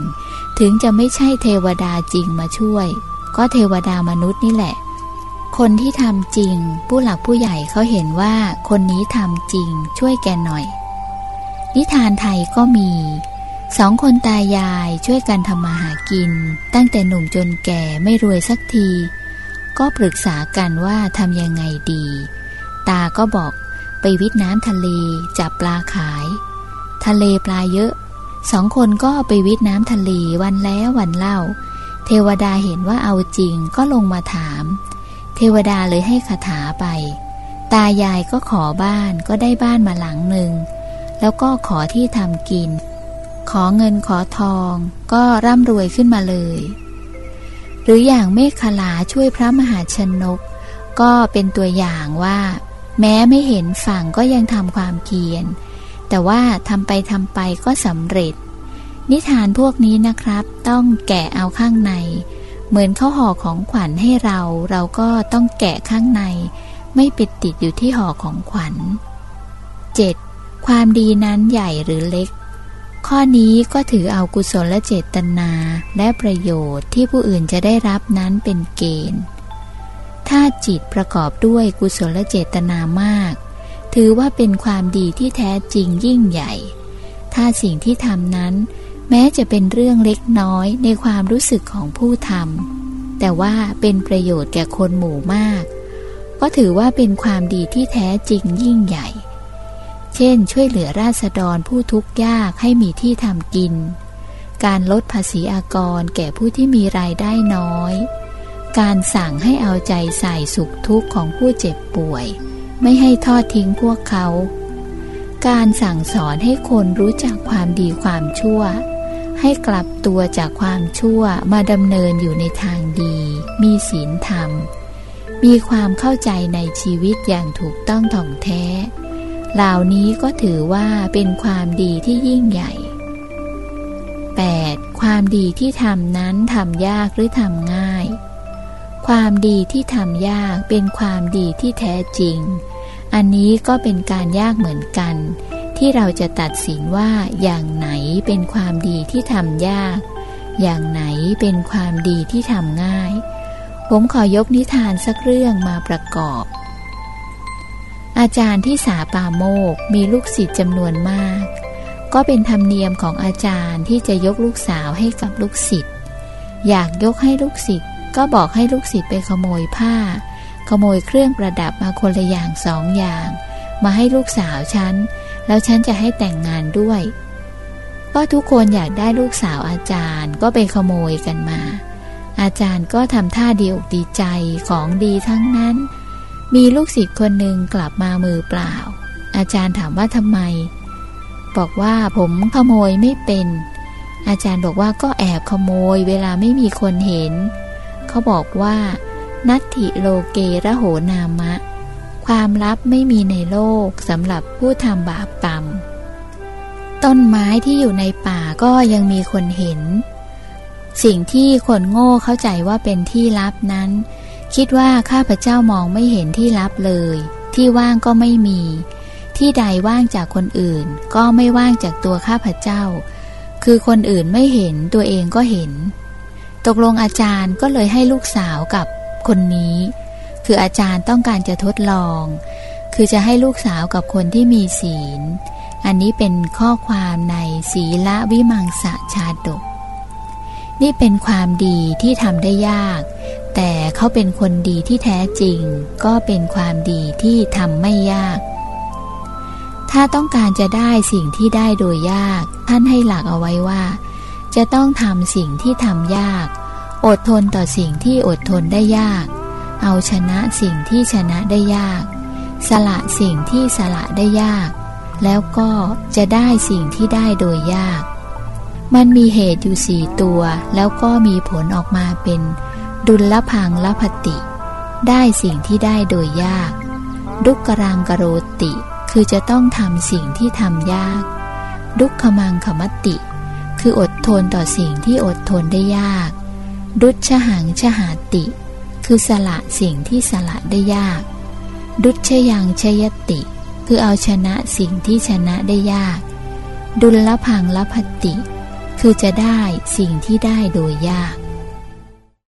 ถึงจะไม่ใช่เทวดาจริงมาช่วย ก็เทวดามนุษย์นี่แหละ คนที่ทำจริง ผู้หลักผู้ใหญ่เขาเห็นว่าคนนี้ทำจริง ช่วยแกหน่อย นิทานไทยก็มีสองคนตายายช่วยกันทำมาหากิน ตั้งแต่หนุ่มจนแก่ไม่รวยสักที ก็ปรึกษากันว่าทำยังไงดี ตาก็บอกไปวิทน้ำทะเลจับปลาขาย ทะเลปลาเยอะ สองคนก็ไปวิทน้ำทะเลวันแล้ววันเล่า เทวดาเห็นว่าเอาจริงก็ลงมาถาม เทวดาเลยให้คาถาไป ตายายก็ขอบ้านก็ได้บ้านมาหลังหนึ่ง แล้วก็ขอที่ทำกิน ขอเงินขอทอง ก็ร่ำรวยขึ้นมาเลย หรืออย่างเมฆขลาช่วยพระมหาชนก ก็เป็นตัวอย่างว่า แม้ไม่เห็นฝั่งก็ยังทำความเพียร แต่ว่าทำไปทำไปก็สำเร็จ นิทานพวกนี้นะครับ ต้องแกะเอาข้างใน เหมือนเขาห่อของขวัญให้เรา เราก็ต้องแกะข้างใน ไม่ปิดติดอยู่ที่ห่อของขวัญ 7. ความดีนั้นใหญ่หรือเล็ก ข้อนี้ก็ถือเอากุศลและเจตนา และประโยชน์ที่ผู้อื่นจะได้รับนั้นเป็นเกณฑ์ ถ้าจิตประกอบด้วยกุศลและเจตนามาก ถือว่าเป็นความดีที่แท้จริงยิ่งใหญ่ ถ้าสิ่งที่ทำนั้น แม้จะเป็นเรื่องเล็กน้อยในความรู้สึกของผู้ทำแต่ว่าเป็นประโยชน์แก่คนหมู่มาก ก็ถือว่าเป็นความดีที่แท้จริงยิ่งใหญ่ เช่น ช่วยเหลือราษฎรผู้ทุกข์ยากให้มีที่ทำกิน การลดภาษีอากรแก่ผู้ที่มีรายได้น้อย การสั่งให้เอาใจใส่สุขทุกข์ของผู้เจ็บป่วย ไม่ให้ทอดทิ้งพวกเขา การสั่งสอนให้คนรู้จักความดีความชั่ว ให้กลับตัวจากความชั่วมาดำเนินอยู่ในทางดี มีศีลธรรม มีความเข้าใจในชีวิตอย่างถูกต้องถ่องแท้ เหล่านี้ก็ถือว่าเป็นความดีที่ยิ่งใหญ่ 8. ความดีที่ทำนั้นทำยากหรือทำง่าย ความดีที่ทำยากเป็นความดีที่แท้จริง อันนี้ก็เป็นการยากเหมือนกัน ที่เราจะตัดสินว่าอย่างไหนเป็นความดีที่ทำยาก อย่างไหนเป็นความดีที่ทำง่าย ผมขอยกนิทานสักเรื่องมาประกอบ อาจารย์ที่สาปาโมกมีลูกศิษย์จำนวนมาก ก็เป็นธรรมเนียมของอาจารย์ที่จะยกลูกสาวให้กับลูกศิษย์อยากยกให้ลูกศิษย์ ก็บอกให้ลูกศิษย์ไปขโมยผ้า ขโมยเครื่องประดับมาคนละอย่างสองอย่าง มาให้ลูกสาวฉัน แล้วฉันจะให้แต่งงานด้วย ก็ทุกคนอยากได้ลูกสาวอาจารย์ก็ไปขโมยกันมา อาจารย์ก็ทำท่าดีอกดีใจของดีทั้งนั้น มีลูกศิษย์คนหนึ่งกลับมามือเปล่า อาจารย์ถามว่าทำไม บอกว่าผมขโมยไม่เป็นอาจารย์บอกว่าก็แอบขโมยเวลาไม่มีคนเห็น เขาบอกว่า นัตถิโลเกระโหนามะ ความลับไม่มีในโลกสำหรับผู้ทำบาปกรรม ต้นไม้ที่อยู่ในป่าก็ยังมีคนเห็น สิ่งที่คนโง่เข้าใจว่าเป็นที่ลับนั้น คิดว่าข้าพเจ้ามองไม่เห็นที่ลับเลย ที่ว่างก็ไม่มี ที่ใดว่างจากคนอื่น ก็ไม่ว่างจากตัวข้าพเจ้า คือคนอื่นไม่เห็นตัวเองก็เห็น ตกลงอาจารย์ก็เลยให้ลูกสาวกับคนนี้ คืออาจารย์ต้องการจะทดลอง คือจะให้ลูกสาวกับคนที่มีศีล อันนี้เป็นข้อความในศีละวิมังสะชาดก นี่เป็นความดีที่ทำได้ยาก แต่เขาเป็นคนดีที่แท้จริง ก็เป็นความดีที่ทำไม่ยาก ถ้าต้องการจะได้สิ่งที่ได้โดยยาก ท่านให้หลักเอาไว้ว่า จะต้องทำสิ่งที่ทำยาก อดทนต่อสิ่งที่อดทนได้ยาก เอาชนะสิ่งที่ชนะได้ยาก สละสิ่งที่สละได้ยาก แล้วก็จะได้สิ่งที่ได้โดยยาก มันมีเหตุอยู่สี่ตัว แล้วก็มีผลออกมาเป็น ดุลละพังละพติ ได้สิ่งที่ได้โดยยาก ดุกรังกโรติ คือจะต้องทำสิ่งที่ทำยาก ดุขมังขมติ คืออดทนต่อสิ่งที่อดทนได้ยาก ดุชหังชหาติ คือสละสิ่งที่สละได้ยาก ดุชยังชยติ คือเอาชนะสิ่งที่ชนะได้ยาก ดุลละพังละพติ คือจะได้สิ่งที่ได้โดยยาก